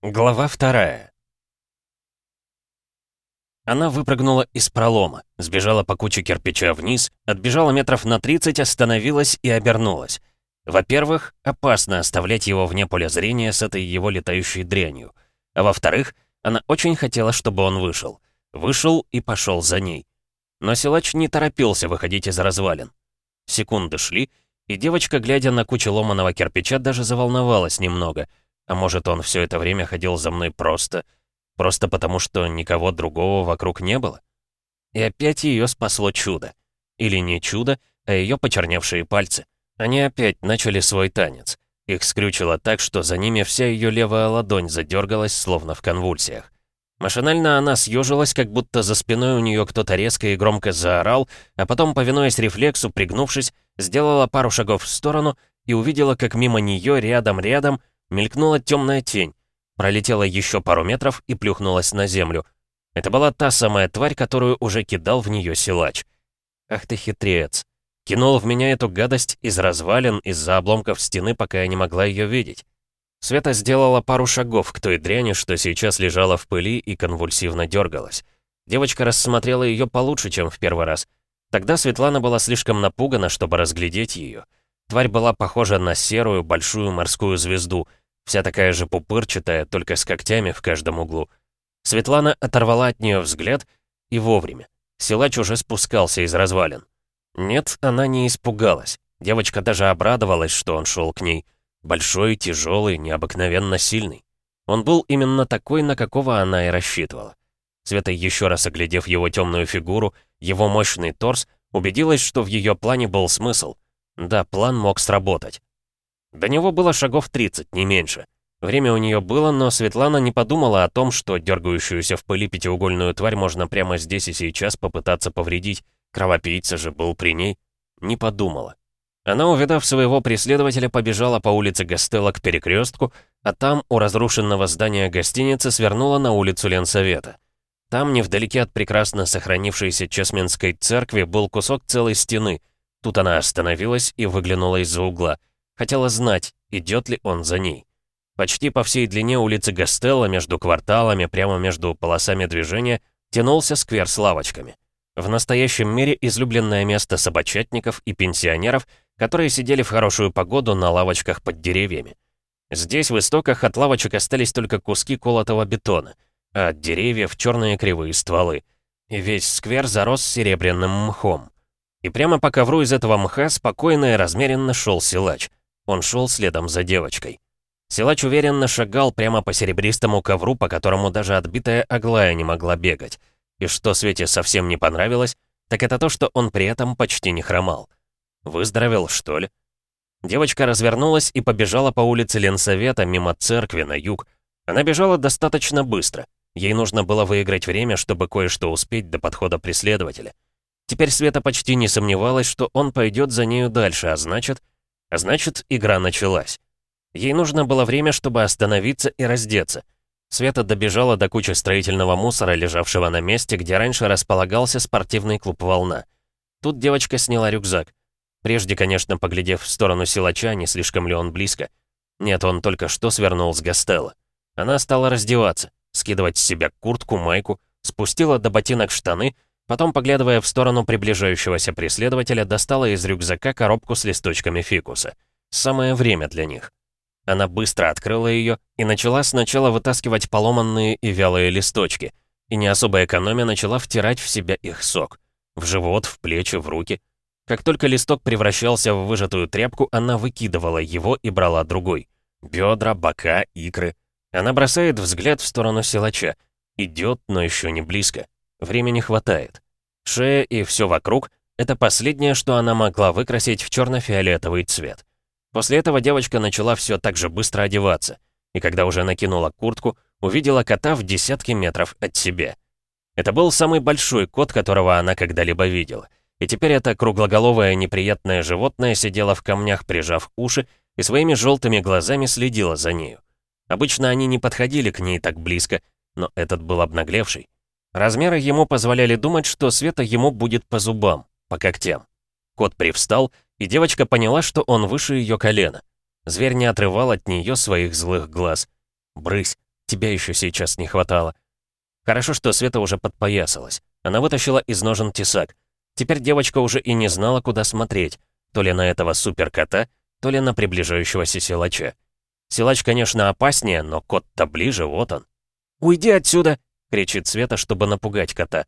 Глава вторая. Она выпрыгнула из пролома, сбежала по куче кирпича вниз, отбежала метров на 30, остановилась и обернулась. Во-первых, опасно оставлять его вне поля зрения с этой его летающей дрянью. А во-вторых, она очень хотела, чтобы он вышел. Вышел и пошел за ней. Но силач не торопился выходить из развалин. Секунды шли, и девочка, глядя на кучу ломаного кирпича, даже заволновалась немного — а может, он все это время ходил за мной просто... Просто потому, что никого другого вокруг не было? И опять ее спасло чудо. Или не чудо, а ее почерневшие пальцы. Они опять начали свой танец. Их скрючило так, что за ними вся ее левая ладонь задергалась, словно в конвульсиях. Машинально она съежилась, как будто за спиной у нее кто-то резко и громко заорал, а потом, повинуясь рефлексу, пригнувшись, сделала пару шагов в сторону и увидела, как мимо нее рядом-рядом Мелькнула темная тень, пролетела еще пару метров и плюхнулась на землю. Это была та самая тварь, которую уже кидал в нее силач. Ах ты хитрец. Кинул в меня эту гадость из развалин, из-за обломков стены, пока я не могла ее видеть. Света сделала пару шагов к той дряни, что сейчас лежала в пыли и конвульсивно дергалась. Девочка рассмотрела ее получше, чем в первый раз. Тогда Светлана была слишком напугана, чтобы разглядеть ее. Тварь была похожа на серую большую морскую звезду, вся такая же пупырчатая, только с когтями в каждом углу. Светлана оторвала от нее взгляд и вовремя. Силач уже спускался из развалин. Нет, она не испугалась. Девочка даже обрадовалась, что он шел к ней. Большой, тяжелый, необыкновенно сильный. Он был именно такой, на какого она и рассчитывала. Света, еще раз оглядев его темную фигуру, его мощный торс, убедилась, что в ее плане был смысл — да, план мог сработать. До него было шагов 30, не меньше. Время у нее было, но Светлана не подумала о том, что дергающуюся в пыли пятиугольную тварь можно прямо здесь и сейчас попытаться повредить. Кровопийца же был при ней. Не подумала. Она, увидав своего преследователя, побежала по улице Гастелла к перекрестку, а там, у разрушенного здания гостиницы, свернула на улицу Ленсовета. Там, невдалеке от прекрасно сохранившейся Чесменской церкви, был кусок целой стены, Тут она остановилась и выглянула из-за угла. Хотела знать, идет ли он за ней. Почти по всей длине улицы Гастелла, между кварталами, прямо между полосами движения, тянулся сквер с лавочками. В настоящем мире излюбленное место собачатников и пенсионеров, которые сидели в хорошую погоду на лавочках под деревьями. Здесь в истоках от лавочек остались только куски колотого бетона, а от деревьев черные кривые стволы. И весь сквер зарос серебряным мхом. И прямо по ковру из этого мха спокойно и размеренно шел силач. Он шел следом за девочкой. Силач уверенно шагал прямо по серебристому ковру, по которому даже отбитая Аглая не могла бегать. И что Свете совсем не понравилось, так это то, что он при этом почти не хромал. Выздоровел, что ли? Девочка развернулась и побежала по улице Ленсовета мимо церкви на юг. Она бежала достаточно быстро. Ей нужно было выиграть время, чтобы кое-что успеть до подхода преследователя. Теперь Света почти не сомневалась, что он пойдет за нею дальше, а значит... А значит, игра началась. Ей нужно было время, чтобы остановиться и раздеться. Света добежала до кучи строительного мусора, лежавшего на месте, где раньше располагался спортивный клуб «Волна». Тут девочка сняла рюкзак. Прежде, конечно, поглядев в сторону силача, не слишком ли он близко. Нет, он только что свернул с Гастелла. Она стала раздеваться, скидывать с себя куртку, майку, спустила до ботинок штаны — Потом, поглядывая в сторону приближающегося преследователя, достала из рюкзака коробку с листочками фикуса. Самое время для них. Она быстро открыла ее и начала сначала вытаскивать поломанные и вялые листочки, и не особо экономя начала втирать в себя их сок. В живот, в плечи, в руки. Как только листок превращался в выжатую тряпку, она выкидывала его и брала другой. Бедра, бока, икры. Она бросает взгляд в сторону силача. Идет, но еще не близко. Времени хватает. Шея и все вокруг — это последнее, что она могла выкрасить в черно-фиолетовый цвет. После этого девочка начала все так же быстро одеваться, и когда уже накинула куртку, увидела кота в десятки метров от себя. Это был самый большой кот, которого она когда-либо видела. И теперь это круглоголовое неприятное животное сидело в камнях, прижав уши, и своими желтыми глазами следило за нею. Обычно они не подходили к ней так близко, но этот был обнаглевший. Размеры ему позволяли думать, что Света ему будет по зубам, по когтям. Кот привстал, и девочка поняла, что он выше ее колена. Зверь не отрывал от нее своих злых глаз. «Брысь! Тебя еще сейчас не хватало. Хорошо, что Света уже подпоясалась. Она вытащила из ножен тесак. Теперь девочка уже и не знала, куда смотреть. То ли на этого суперкота, то ли на приближающегося силача. Силач, конечно, опаснее, но кот-то ближе, вот он. «Уйди отсюда!» — кричит Света, чтобы напугать кота.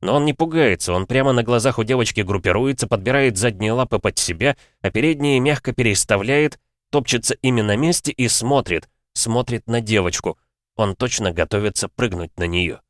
Но он не пугается, он прямо на глазах у девочки группируется, подбирает задние лапы под себя, а передние мягко переставляет, топчется ими на месте и смотрит, смотрит на девочку. Он точно готовится прыгнуть на нее.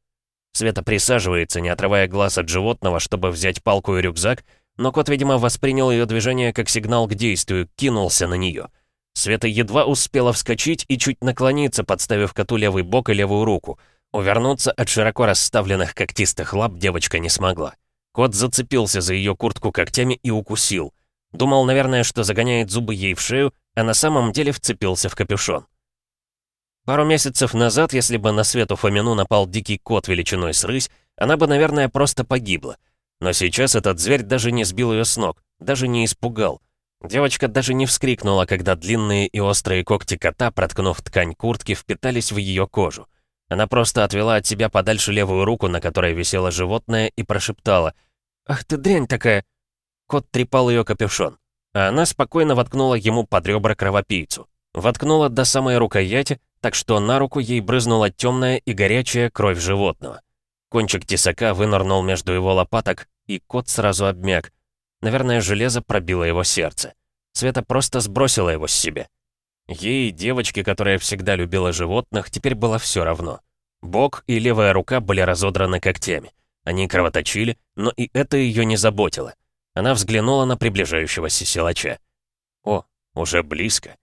Света присаживается, не отрывая глаз от животного, чтобы взять палку и рюкзак, но кот, видимо, воспринял ее движение как сигнал к действию, кинулся на нее. Света едва успела вскочить и чуть наклониться, подставив коту левый бок и левую руку. Увернуться от широко расставленных когтистых лап девочка не смогла. Кот зацепился за ее куртку когтями и укусил. Думал, наверное, что загоняет зубы ей в шею, а на самом деле вцепился в капюшон. Пару месяцев назад, если бы на Свету Фомину напал дикий кот величиной с рысь, она бы, наверное, просто погибла. Но сейчас этот зверь даже не сбил ее с ног, даже не испугал. Девочка даже не вскрикнула, когда длинные и острые когти кота, проткнув ткань куртки, впитались в ее кожу. Она просто отвела от себя подальше левую руку, на которой висело животное, и прошептала «Ах ты дрянь такая!» Кот трепал ее капюшон, а она спокойно воткнула ему под ребра кровопийцу. Воткнула до самой рукояти, так что на руку ей брызнула темная и горячая кровь животного. Кончик тесака вынырнул между его лопаток, и кот сразу обмяк, Наверное, железо пробило его сердце. Света просто сбросила его с себя. Ей, девочке, которая всегда любила животных, теперь было все равно. Бок и левая рука были разодраны когтями. Они кровоточили, но и это ее не заботило. Она взглянула на приближающегося силача. О, уже близко.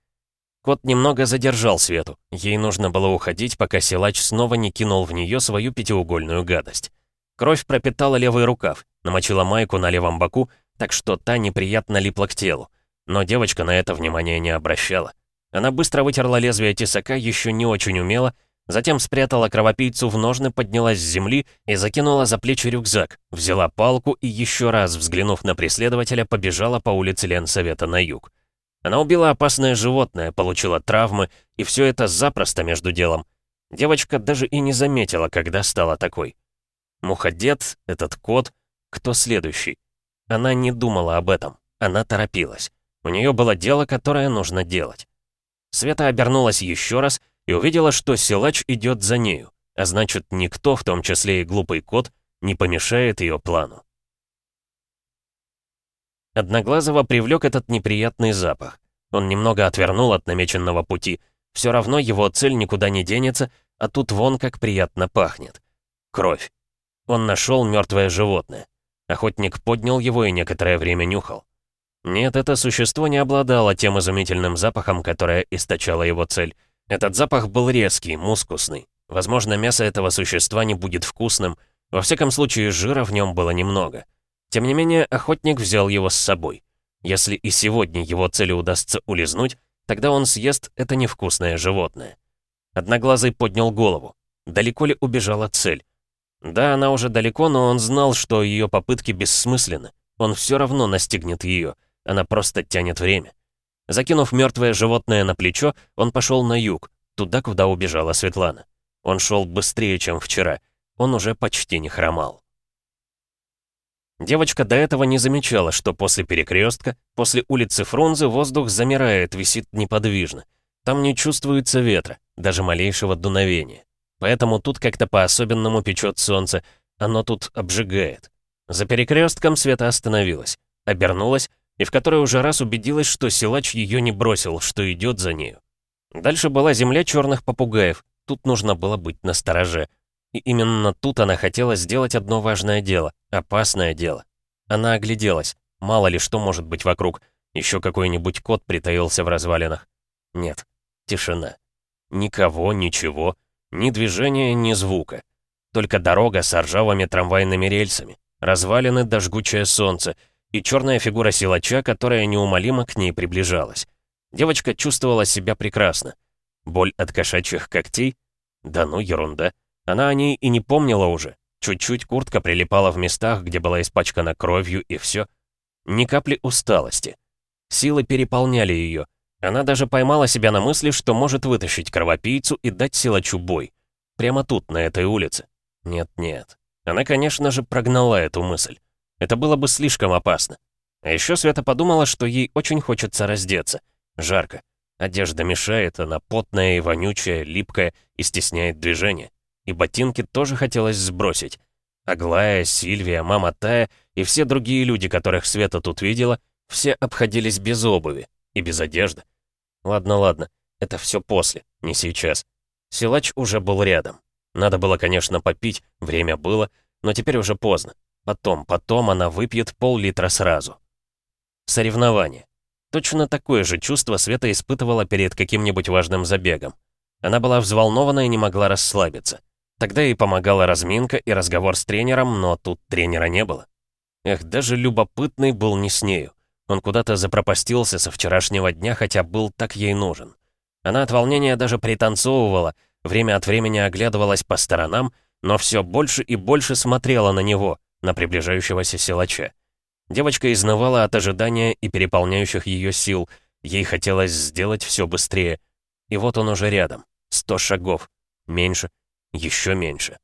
Кот немного задержал Свету. Ей нужно было уходить, пока силач снова не кинул в нее свою пятиугольную гадость. Кровь пропитала левый рукав, намочила майку на левом боку так что та неприятно липла к телу. Но девочка на это внимания не обращала. Она быстро вытерла лезвие тесака, еще не очень умело, затем спрятала кровопийцу в ножны, поднялась с земли и закинула за плечи рюкзак, взяла палку и еще раз, взглянув на преследователя, побежала по улице Ленсовета на юг. Она убила опасное животное, получила травмы, и все это запросто между делом. Девочка даже и не заметила, когда стала такой. Муходед, этот кот, кто следующий? Она не думала об этом. Она торопилась. У нее было дело, которое нужно делать. Света обернулась еще раз и увидела, что силач идет за нею, а значит, никто, в том числе и глупый кот, не помешает ее плану. Одноглазого привлек этот неприятный запах. Он немного отвернул от намеченного пути. Все равно его цель никуда не денется, а тут вон как приятно пахнет. Кровь. Он нашел мертвое животное. Охотник поднял его и некоторое время нюхал. Нет, это существо не обладало тем изумительным запахом, которое источало его цель. Этот запах был резкий, мускусный. Возможно, мясо этого существа не будет вкусным. Во всяком случае, жира в нем было немного. Тем не менее, охотник взял его с собой. Если и сегодня его цели удастся улизнуть, тогда он съест это невкусное животное. Одноглазый поднял голову. Далеко ли убежала цель? Да, она уже далеко, но он знал, что ее попытки бессмысленны. Он все равно настигнет ее. Она просто тянет время. Закинув мертвое животное на плечо, он пошел на юг, туда, куда убежала Светлана. Он шел быстрее, чем вчера. Он уже почти не хромал. Девочка до этого не замечала, что после перекрестка, после улицы Фрунзе воздух замирает, висит неподвижно. Там не чувствуется ветра, даже малейшего дуновения. Поэтому тут как-то по-особенному печет солнце. Оно тут обжигает. За перекрестком Света остановилась, обернулась и в который уже раз убедилась, что силач ее не бросил, что идет за нею. Дальше была земля черных попугаев. Тут нужно было быть настороже. И именно тут она хотела сделать одно важное дело, опасное дело. Она огляделась. Мало ли что может быть вокруг. Еще какой-нибудь кот притаился в развалинах. Нет, тишина. Никого, ничего. Ни движения, ни звука. Только дорога с ржавыми трамвайными рельсами, развалины да жгучее солнце и черная фигура силача, которая неумолимо к ней приближалась. Девочка чувствовала себя прекрасно. Боль от кошачьих когтей? Да ну, ерунда. Она о ней и не помнила уже. Чуть-чуть куртка прилипала в местах, где была испачкана кровью, и все. Ни капли усталости. Силы переполняли ее. Она даже поймала себя на мысли, что может вытащить кровопийцу и дать силачу бой. Прямо тут, на этой улице. Нет-нет. Она, конечно же, прогнала эту мысль. Это было бы слишком опасно. А еще Света подумала, что ей очень хочется раздеться. Жарко. Одежда мешает, она потная и вонючая, липкая и стесняет движение. И ботинки тоже хотелось сбросить. Аглая, Сильвия, мама Тая и все другие люди, которых Света тут видела, все обходились без обуви и без одежды. Ладно, ладно, это все после, не сейчас. Силач уже был рядом. Надо было, конечно, попить, время было, но теперь уже поздно. Потом, потом она выпьет пол-литра сразу. Соревнование. Точно такое же чувство Света испытывала перед каким-нибудь важным забегом. Она была взволнована и не могла расслабиться. Тогда ей помогала разминка и разговор с тренером, но тут тренера не было. Эх, даже любопытный был не с нею. Он куда-то запропастился со вчерашнего дня, хотя был так ей нужен. Она от волнения даже пританцовывала, время от времени оглядывалась по сторонам, но все больше и больше смотрела на него, на приближающегося силача. Девочка изнывала от ожидания и переполняющих ее сил. Ей хотелось сделать все быстрее. И вот он уже рядом. Сто шагов. Меньше. Еще меньше.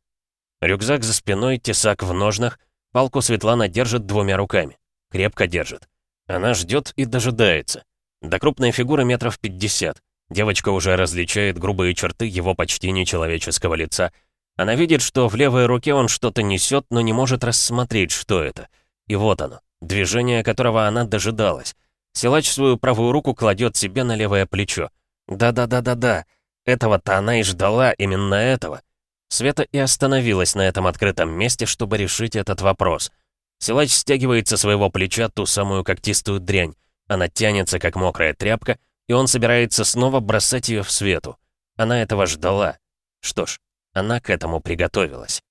Рюкзак за спиной, тесак в ножнах. Палку Светлана держит двумя руками. Крепко держит. Она ждет и дожидается. До крупной фигуры метров пятьдесят. Девочка уже различает грубые черты его почти нечеловеческого лица. Она видит, что в левой руке он что-то несет, но не может рассмотреть, что это. И вот оно движение которого она дожидалась. Силач свою правую руку кладет себе на левое плечо. Да-да-да-да-да, этого-то она и ждала, именно этого. Света и остановилась на этом открытом месте, чтобы решить этот вопрос. Силач стягивает со своего плеча ту самую когтистую дрянь. Она тянется, как мокрая тряпка, и он собирается снова бросать ее в свету. Она этого ждала. Что ж, она к этому приготовилась.